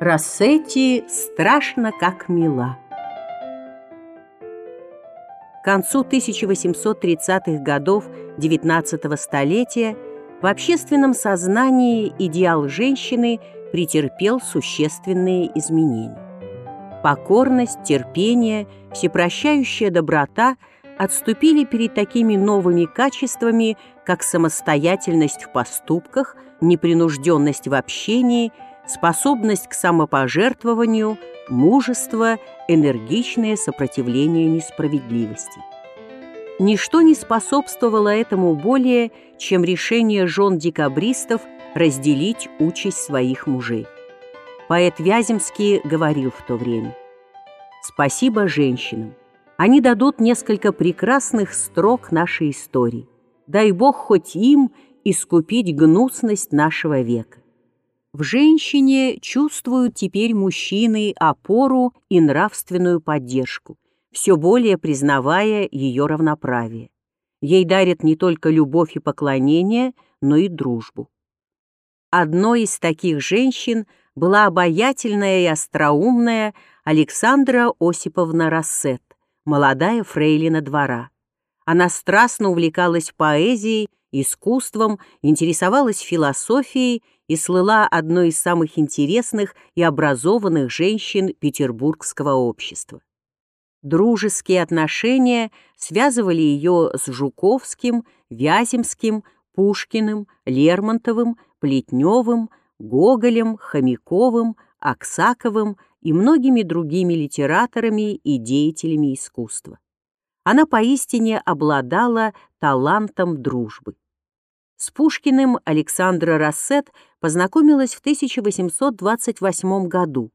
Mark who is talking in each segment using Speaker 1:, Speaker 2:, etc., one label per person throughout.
Speaker 1: Рассетти страшно как мила. К концу 1830-х годов XIX столетия в общественном сознании идеал женщины претерпел существенные изменения. Покорность, терпение, всепрощающая доброта отступили перед такими новыми качествами, как самостоятельность в поступках, непринужденность в общении, способность к самопожертвованию, мужество, энергичное сопротивление несправедливости. Ничто не способствовало этому более, чем решение жен декабристов разделить участь своих мужей. Поэт Вяземский говорил в то время «Спасибо женщинам. Они дадут несколько прекрасных строк нашей истории. Дай Бог хоть им искупить гнусность нашего века. В женщине чувствуют теперь мужчины опору и нравственную поддержку, все более признавая ее равноправие. Ей дарят не только любовь и поклонение, но и дружбу. Одной из таких женщин была обаятельная и остроумная Александра Осиповна Рассет, молодая фрейлина двора. Она страстно увлекалась поэзией, искусством, интересовалась философией и слыла одной из самых интересных и образованных женщин петербургского общества. Дружеские отношения связывали ее с Жуковским, Вяземским, Пушкиным, Лермонтовым, Плетневым, Гоголем, Хомяковым, Аксаковым и многими другими литераторами и деятелями искусства. Она поистине обладала талантом дружбы. С Пушкиным Александра Рассет познакомилась в 1828 году,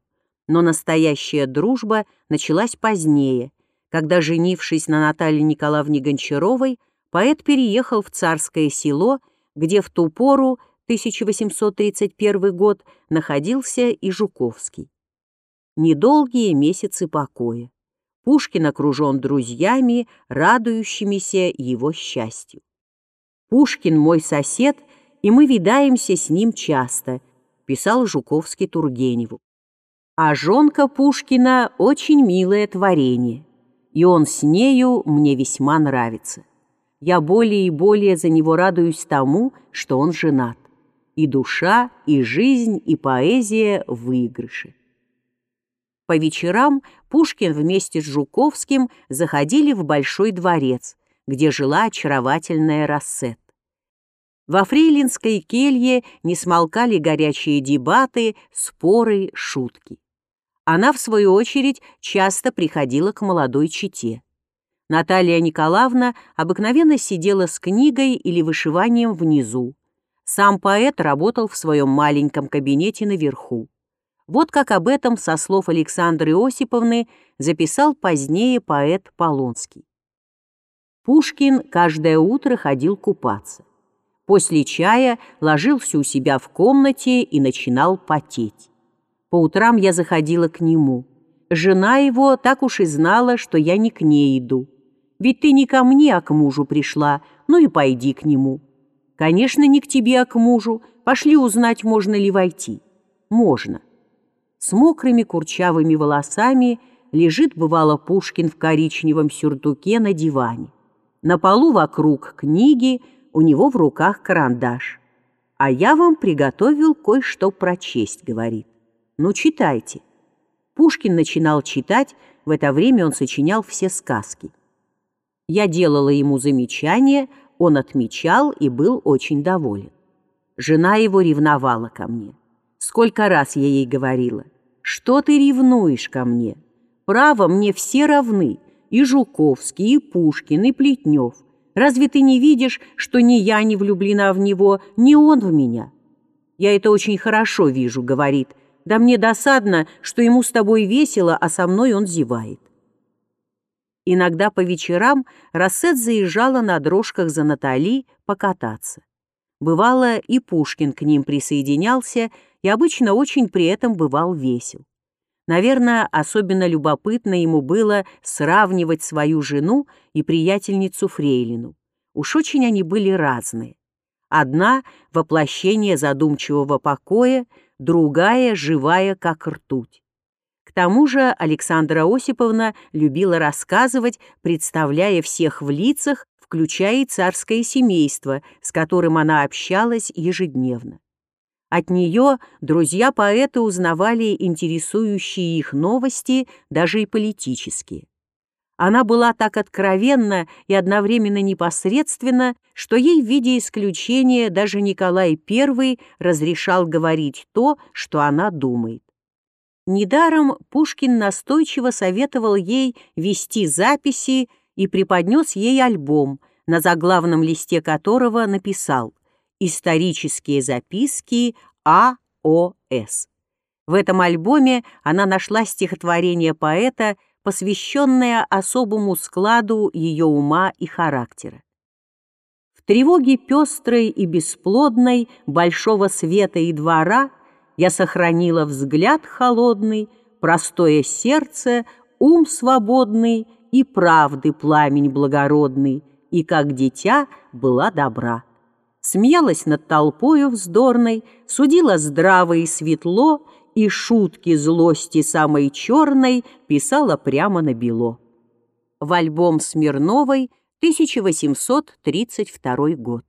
Speaker 1: но настоящая дружба началась позднее, когда, женившись на Наталье Николаевне Гончаровой, поэт переехал в Царское село, где в ту пору, 1831 год, находился и Жуковский. Недолгие месяцы покоя. Пушкин окружен друзьями, радующимися его счастью. «Пушкин мой сосед, и мы видаемся с ним часто», писал Жуковский Тургеневу. А жонка Пушкина очень милое творение, и он с нею мне весьма нравится. Я более и более за него радуюсь тому, что он женат. И душа, и жизнь, и поэзия в выигрыше. По вечерам Пушкин вместе с Жуковским заходили в Большой дворец, где жила очаровательная Рассет. Во фрейлинской келье не смолкали горячие дебаты, споры, шутки. Она, в свою очередь, часто приходила к молодой чете. Наталья Николаевна обыкновенно сидела с книгой или вышиванием внизу. Сам поэт работал в своем маленьком кабинете наверху. Вот как об этом, со слов Александры Осиповны, записал позднее поэт Полонский. Пушкин каждое утро ходил купаться. После чая ложился у себя в комнате и начинал потеть. По утрам я заходила к нему. Жена его так уж и знала, что я не к ней иду. Ведь ты не ко мне, а к мужу пришла, ну и пойди к нему. Конечно, не к тебе, а к мужу. Пошли узнать, можно ли войти. Можно с мокрыми курчавыми волосами лежит, бывало, Пушкин в коричневом сюртуке на диване. На полу вокруг книги, у него в руках карандаш. «А я вам приготовил кое-что прочесть», — говорит. «Ну, читайте». Пушкин начинал читать, в это время он сочинял все сказки. Я делала ему замечания, он отмечал и был очень доволен. Жена его ревновала ко мне. Сколько раз я ей говорила — что ты ревнуешь ко мне? Право, мне все равны, и Жуковский, и Пушкин, и Плетнев. Разве ты не видишь, что ни я не влюблена в него, ни он в меня? Я это очень хорошо вижу, говорит. Да мне досадно, что ему с тобой весело, а со мной он зевает. Иногда по вечерам Рассет заезжала на дрожках за Натали покататься. Бывало, и Пушкин к ним присоединялся, и обычно очень при этом бывал весел. Наверное, особенно любопытно ему было сравнивать свою жену и приятельницу Фрейлину. Уж очень они были разные. Одна — воплощение задумчивого покоя, другая — живая, как ртуть. К тому же Александра Осиповна любила рассказывать, представляя всех в лицах, включая и царское семейство, с которым она общалась ежедневно. От нее друзья поэта узнавали интересующие их новости, даже и политические. Она была так откровенна и одновременно непосредственна, что ей в виде исключения даже Николай I разрешал говорить то, что она думает. Недаром Пушкин настойчиво советовал ей вести записи и преподнес ей альбом, на заглавном листе которого написал «Исторические записки А.О.С.». В этом альбоме она нашла стихотворение поэта, посвященное особому складу ее ума и характера. В тревоге пестрой и бесплодной большого света и двора я сохранила взгляд холодный, простое сердце, ум свободный и правды пламень благородный, и как дитя была добра. Смеялась над толпою вздорной, судила здраво и светло, и шутки злости самой черной писала прямо на бело. В альбом Смирновой 1832 год.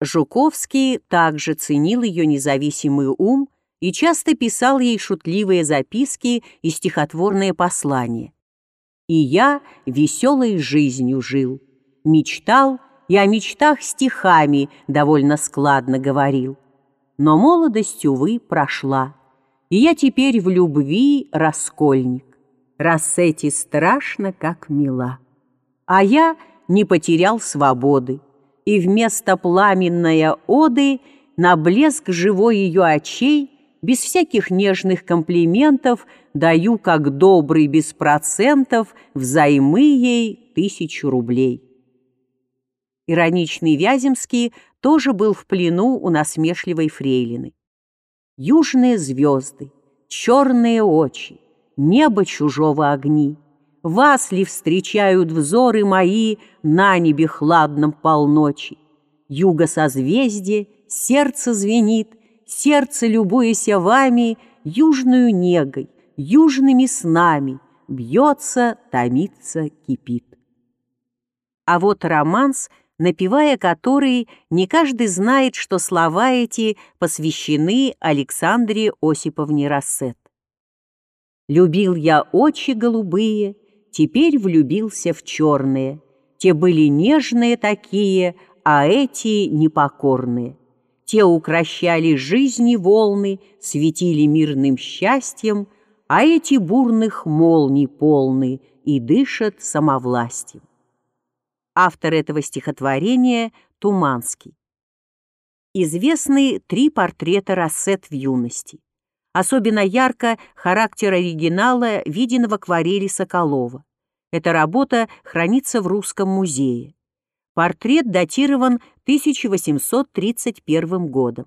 Speaker 1: Жуковский также ценил ее независимый ум и часто писал ей шутливые записки и стихотворные послания. «И я веселой жизнью жил, мечтал и о мечтах стихами довольно складно говорил. Но молодость, увы, прошла» и я теперь в любви раскольник. Рассети страшно, как мила. А я не потерял свободы, и вместо пламенной оды на блеск живой ее очей без всяких нежных комплиментов даю, как добрый без процентов, взаймы ей тысячу рублей. Ироничный Вяземский тоже был в плену у насмешливой фрейлины южные звезды, черные очи, небо чужого огни. Вас ли встречают взоры мои на небе хладном полночи? Юго созвездие, сердце звенит, сердце, любуясь вами, южную негой, южными снами, бьется, томится, кипит. А вот романс напевая который не каждый знает, что слова эти посвящены Александре Осиповне Рассет. «Любил я очи голубые, теперь влюбился в черные. Те были нежные такие, а эти непокорные. Те укращали жизни волны, светили мирным счастьем, а эти бурных молний полны и дышат самовластием автор этого стихотворения Туманский. Известны три портрета Рассет в юности. Особенно ярко характер оригинала виден в акварели Соколова. Эта работа хранится в Русском музее. Портрет датирован 1831 годом.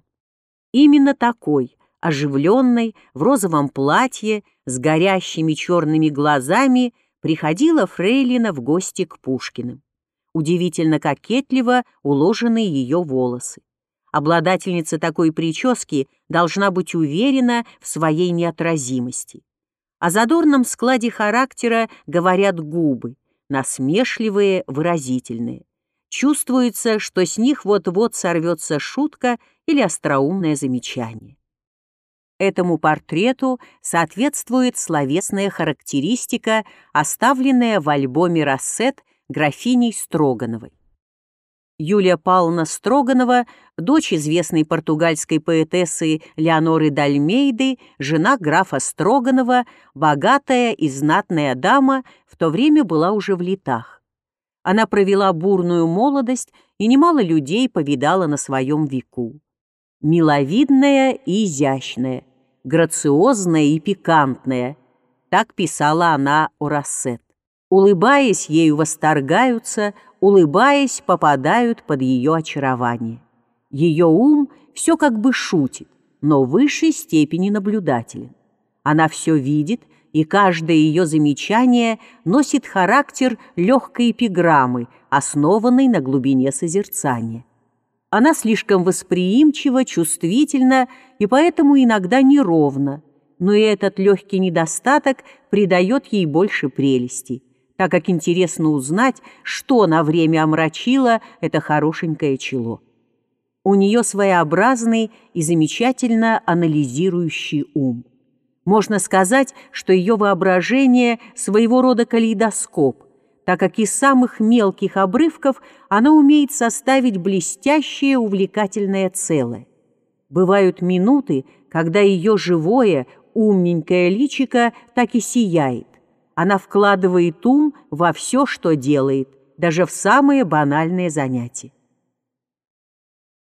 Speaker 1: Именно такой, оживленной, в розовом платье, с горящими черными глазами, приходила Фрейлина в гости к Пушкиным удивительно кокетливо уложены ее волосы. Обладательница такой прически должна быть уверена в своей неотразимости. О задорном складе характера говорят губы, насмешливые, выразительные. Чувствуется, что с них вот-вот сорвется шутка или остроумное замечание. Этому портрету соответствует словесная характеристика, оставленная в альбоме «Рассет» графиней Строгановой. Юлия Павловна Строганова, дочь известной португальской поэтессы Леоноры Дальмейды, жена графа Строганова, богатая и знатная дама, в то время была уже в летах. Она провела бурную молодость и немало людей повидала на своем веку. Миловидная и изящная, грациозная и пикантная, так писала она о Рассет улыбаясь, ею восторгаются, улыбаясь, попадают под ее очарование. Ее ум все как бы шутит, но в высшей степени наблюдателен. Она все видит, и каждое ее замечание носит характер легкой эпиграммы, основанной на глубине созерцания. Она слишком восприимчива, чувствительна и поэтому иногда неровна, но и этот легкий недостаток придает ей больше прелести, так как интересно узнать, что на время омрачило это хорошенькое чело. У нее своеобразный и замечательно анализирующий ум. Можно сказать, что ее воображение – своего рода калейдоскоп – так как из самых мелких обрывков она умеет составить блестящее увлекательное целое. Бывают минуты, когда ее живое, умненькое личико так и сияет. Она вкладывает ум во все, что делает, даже в самые банальные занятия.